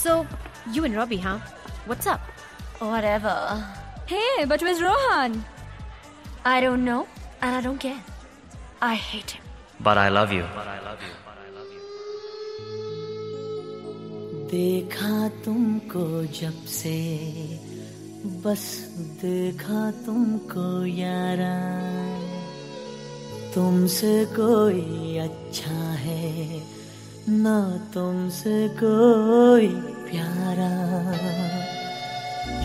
So, you and Robbie, huh? What's up? Whatever. Hey, but where's Rohan? I don't know, and I don't care. I hate him. But I love you. देखा तुमको जब से बस देखा तुमको यारा तुमसे कोई अच्छा है ना तुमसे कोई प्यारा।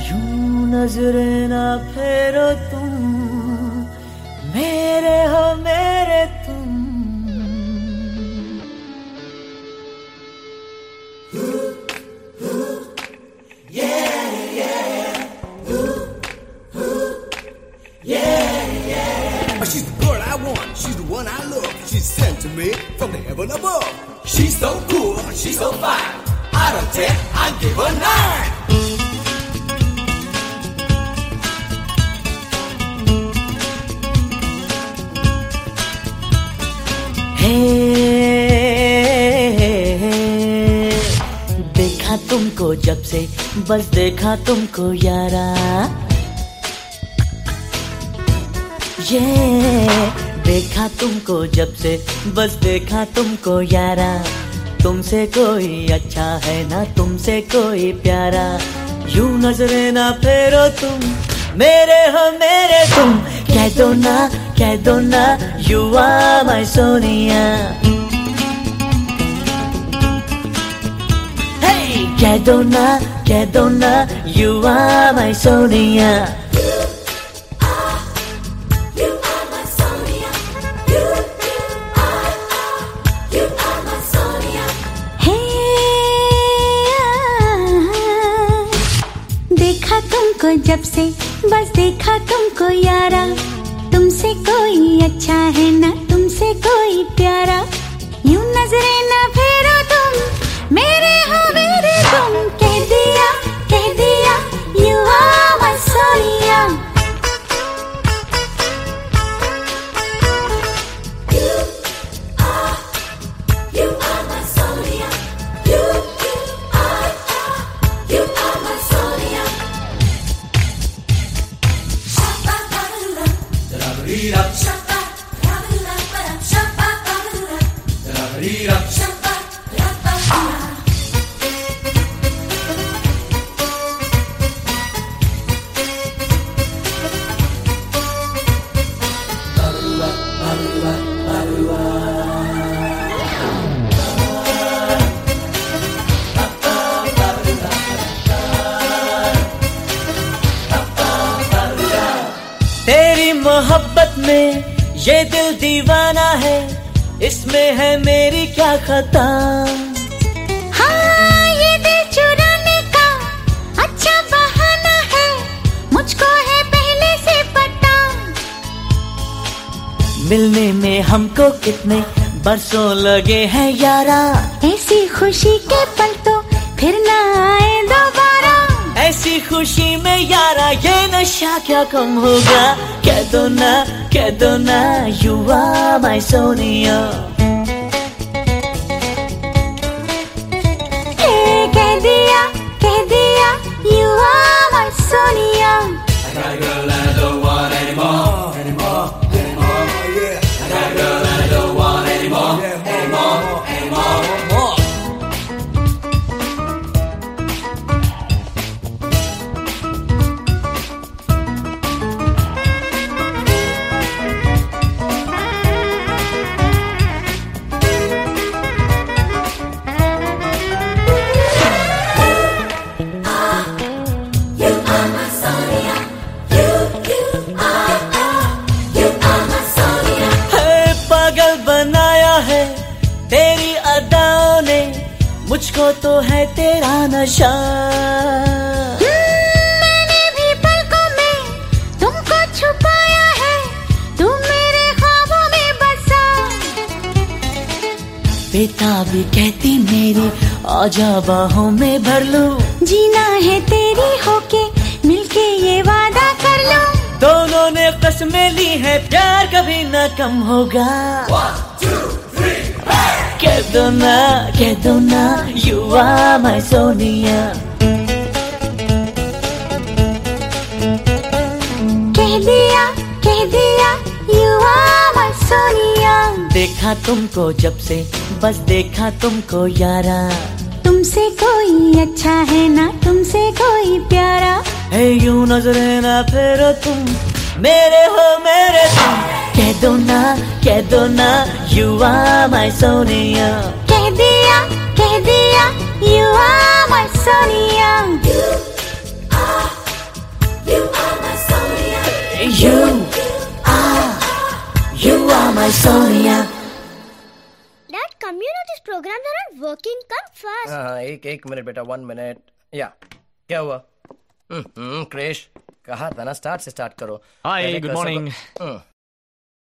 यूँ नजरे ना फेरो तुम मेरे हो मेरे तुम। She's sent to me from the heaven above. She's so cool, she's so fine. Out of ten, I give her nine. देखा तुमको जब से बस देखा तुमको यारा ये देखा तुमको जब से बस देखा तुमको यारा। तुमसे कोई अच्छा है ना तुमसे कोई प्यारा। यूँ नजरे ना फेरो तुम मेरे हो मेरे तुम। कह दो ना कह दो ना you are my Sonia. Hey, कह दो ना कह दो ना यू आर माय सोनिया। तुमको जब से बस देखा तुमको यारा। तुमसे कोई अच्छा है ना, तुमसे कोई प्यारा। यूँ नजरे ना में ये दिल दीवाना है इसमें है मेरी क्या खता? हाँ ये दिल चुराने का अच्छा बहाना है मुझको है पहले से पता। मिलने में हमको कितने बरसों लगे हैं यारा? ऐसी खुशी के पल तो नशा क्या कम होगा? कह दो ना कह दो ना यू आर माय सोनिया मुझको तो है तेरा नशा। मैंने भी पलकों में तुमको छुपाया है तुम मेरे ख्वाबों में बसा। बेटा भी कहती मेरी आजा बाहों में भर लूँ। जीना है तेरी होके मिलके ये वादा कर लो। दोनों ने कसमें ली है प्यार कभी न कम होगा। One, two, you are my Sonia कह दिया कह दिया यू आर माय सोनिया देखा तुमको जब से बस देखा तुमको यारा। तुमसे कोई अच्छा है ना तुमसे कोई प्यारा। है यूँ नजरे ना फेरो तुम मेरे हो मेरे तुम। कह दो ना कह दो ना यू आर माय सोनिया कह दिया कह दिया you are my Sonia You are, you are my Sonia. Dad, come you know these programs are not working. Come fast. हाँ एक एक मिनट बेटा वन मिनट या क्या हुआ हम्म, हम्म, क्रेश कहा था ना स्टार्ट से स्टार्ट करो Hi, पहले good cursor को- morning. हम्म,